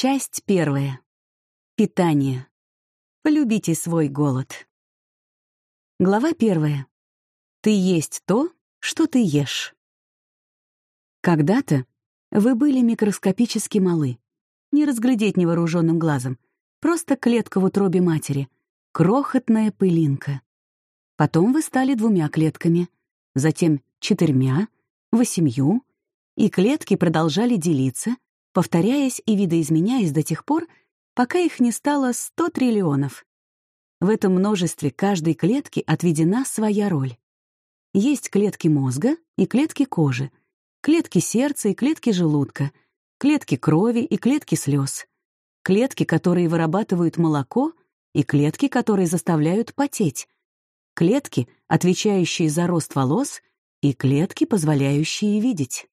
Часть первая. Питание. Полюбите свой голод. Глава первая. Ты есть то, что ты ешь. Когда-то вы были микроскопически малы. Не разглядеть невооруженным глазом. Просто клетка в утробе матери. Крохотная пылинка. Потом вы стали двумя клетками, затем четырьмя, восемью, и клетки продолжали делиться, повторяясь и видоизменяясь до тех пор, пока их не стало 100 триллионов. В этом множестве каждой клетки отведена своя роль. Есть клетки мозга и клетки кожи, клетки сердца и клетки желудка, клетки крови и клетки слез, клетки, которые вырабатывают молоко, и клетки, которые заставляют потеть, клетки, отвечающие за рост волос, и клетки, позволяющие видеть.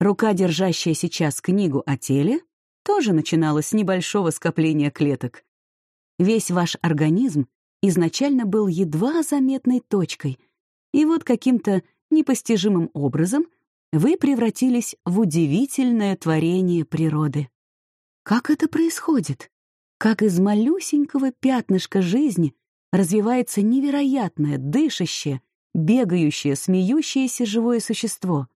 Рука, держащая сейчас книгу о теле, тоже начинала с небольшого скопления клеток. Весь ваш организм изначально был едва заметной точкой, и вот каким-то непостижимым образом вы превратились в удивительное творение природы. Как это происходит? Как из малюсенького пятнышка жизни развивается невероятное, дышащее, бегающее, смеющееся живое существо?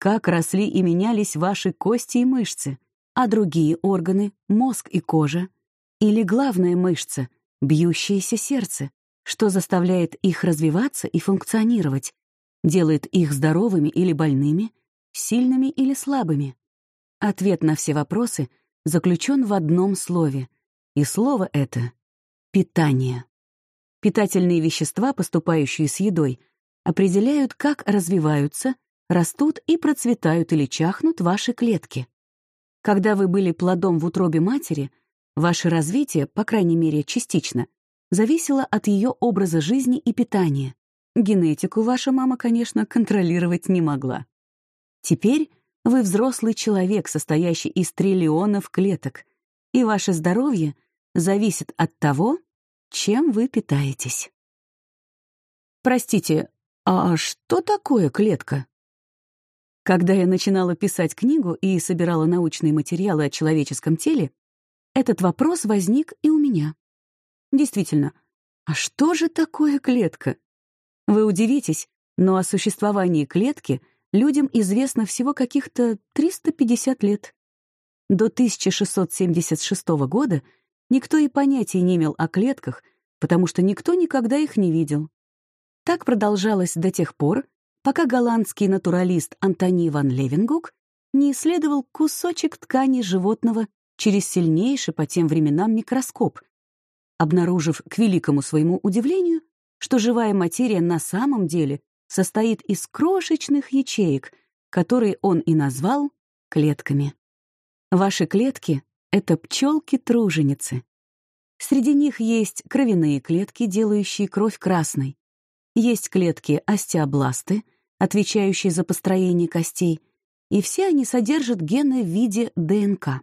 Как росли и менялись ваши кости и мышцы, а другие органы, мозг и кожа, или главная мышца, бьющееся сердце, что заставляет их развиваться и функционировать, делает их здоровыми или больными, сильными или слабыми. Ответ на все вопросы заключен в одном слове, и слово это — питание. Питательные вещества, поступающие с едой, определяют, как развиваются, растут и процветают или чахнут ваши клетки. Когда вы были плодом в утробе матери, ваше развитие, по крайней мере частично, зависело от ее образа жизни и питания. Генетику ваша мама, конечно, контролировать не могла. Теперь вы взрослый человек, состоящий из триллионов клеток, и ваше здоровье зависит от того, чем вы питаетесь. Простите, а что такое клетка? Когда я начинала писать книгу и собирала научные материалы о человеческом теле, этот вопрос возник и у меня. Действительно, а что же такое клетка? Вы удивитесь, но о существовании клетки людям известно всего каких-то 350 лет. До 1676 года никто и понятия не имел о клетках, потому что никто никогда их не видел. Так продолжалось до тех пор, пока голландский натуралист Антони ван Левенгук не исследовал кусочек ткани животного через сильнейший по тем временам микроскоп, обнаружив к великому своему удивлению, что живая материя на самом деле состоит из крошечных ячеек, которые он и назвал клетками. Ваши клетки — это пчелки-труженицы. Среди них есть кровяные клетки, делающие кровь красной, есть клетки остеобласты, отвечающие за построение костей, и все они содержат гены в виде ДНК.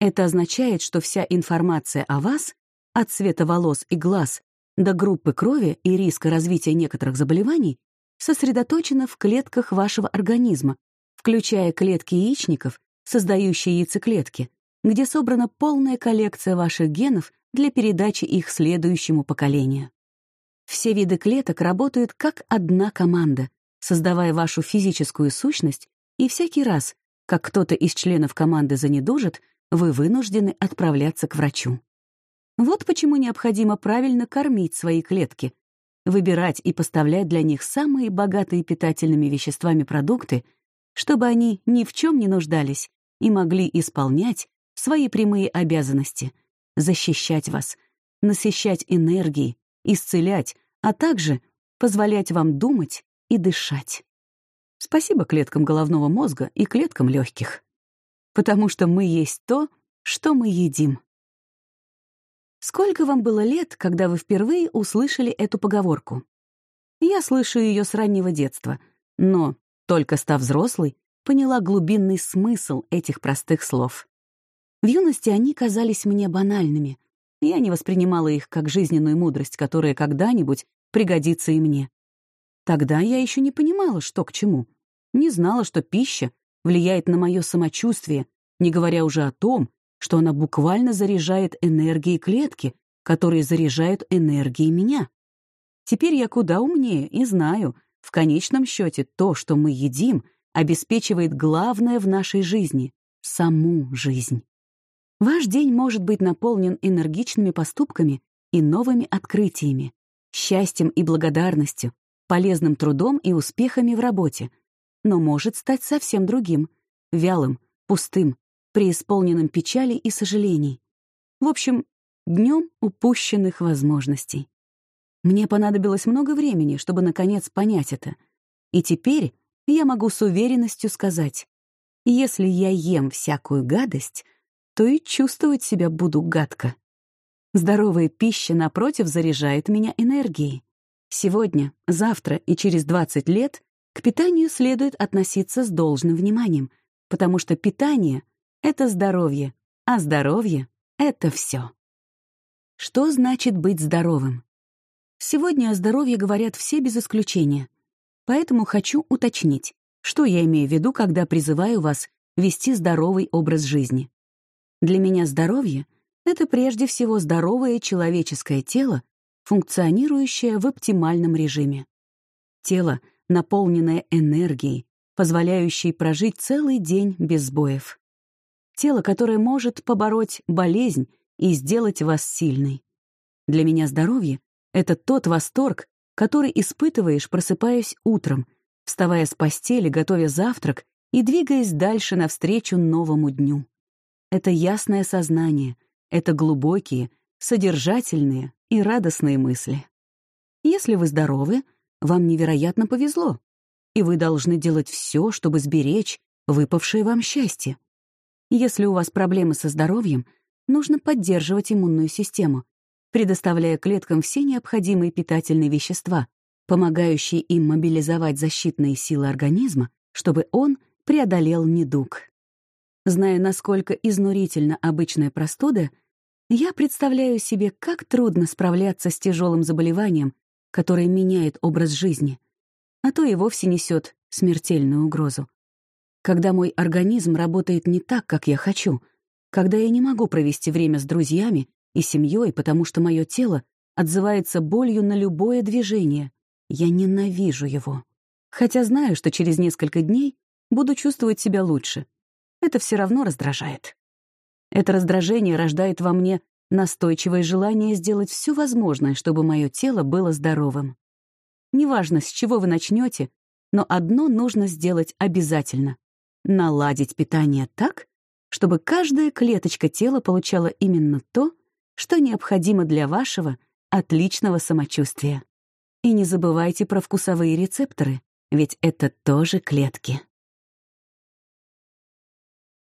Это означает, что вся информация о вас, от цвета волос и глаз до группы крови и риска развития некоторых заболеваний, сосредоточена в клетках вашего организма, включая клетки яичников, создающие яйцеклетки, где собрана полная коллекция ваших генов для передачи их следующему поколению. Все виды клеток работают как одна команда, создавая вашу физическую сущность, и всякий раз, как кто-то из членов команды занедужит, вы вынуждены отправляться к врачу. Вот почему необходимо правильно кормить свои клетки, выбирать и поставлять для них самые богатые питательными веществами продукты, чтобы они ни в чем не нуждались и могли исполнять свои прямые обязанности — защищать вас, насыщать энергией, исцелять, а также позволять вам думать и дышать. Спасибо клеткам головного мозга и клеткам легких. Потому что мы есть то, что мы едим. Сколько вам было лет, когда вы впервые услышали эту поговорку? Я слышу ее с раннего детства, но, только став взрослой, поняла глубинный смысл этих простых слов. В юности они казались мне банальными, я не воспринимала их как жизненную мудрость, которая когда-нибудь пригодится и мне. Тогда я еще не понимала, что к чему. Не знала, что пища влияет на мое самочувствие, не говоря уже о том, что она буквально заряжает энергией клетки, которые заряжают энергией меня. Теперь я куда умнее и знаю, в конечном счете то, что мы едим, обеспечивает главное в нашей жизни — саму жизнь. Ваш день может быть наполнен энергичными поступками и новыми открытиями, счастьем и благодарностью, полезным трудом и успехами в работе, но может стать совсем другим, вялым, пустым, преисполненным печали и сожалений. В общем, днем упущенных возможностей. Мне понадобилось много времени, чтобы наконец понять это. И теперь я могу с уверенностью сказать, если я ем всякую гадость, то и чувствовать себя буду гадко. Здоровая пища, напротив, заряжает меня энергией. Сегодня, завтра и через 20 лет к питанию следует относиться с должным вниманием, потому что питание — это здоровье, а здоровье — это все. Что значит быть здоровым? Сегодня о здоровье говорят все без исключения. Поэтому хочу уточнить, что я имею в виду, когда призываю вас вести здоровый образ жизни. Для меня здоровье — это прежде всего здоровое человеческое тело, функционирующее в оптимальном режиме. Тело, наполненное энергией, позволяющей прожить целый день без сбоев. Тело, которое может побороть болезнь и сделать вас сильной. Для меня здоровье — это тот восторг, который испытываешь, просыпаясь утром, вставая с постели, готовя завтрак и двигаясь дальше навстречу новому дню. Это ясное сознание, это глубокие, содержательные и радостные мысли. Если вы здоровы, вам невероятно повезло, и вы должны делать все, чтобы сберечь выпавшее вам счастье. Если у вас проблемы со здоровьем, нужно поддерживать иммунную систему, предоставляя клеткам все необходимые питательные вещества, помогающие им мобилизовать защитные силы организма, чтобы он преодолел недуг. Зная, насколько изнурительна обычная простуда, я представляю себе, как трудно справляться с тяжелым заболеванием, которое меняет образ жизни, а то и вовсе несет смертельную угрозу. Когда мой организм работает не так, как я хочу, когда я не могу провести время с друзьями и семьей, потому что мое тело отзывается болью на любое движение, я ненавижу его. Хотя знаю, что через несколько дней буду чувствовать себя лучше — это все равно раздражает. Это раздражение рождает во мне настойчивое желание сделать все возможное, чтобы мое тело было здоровым. Неважно, с чего вы начнете, но одно нужно сделать обязательно — наладить питание так, чтобы каждая клеточка тела получала именно то, что необходимо для вашего отличного самочувствия. И не забывайте про вкусовые рецепторы, ведь это тоже клетки.